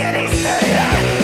Get it,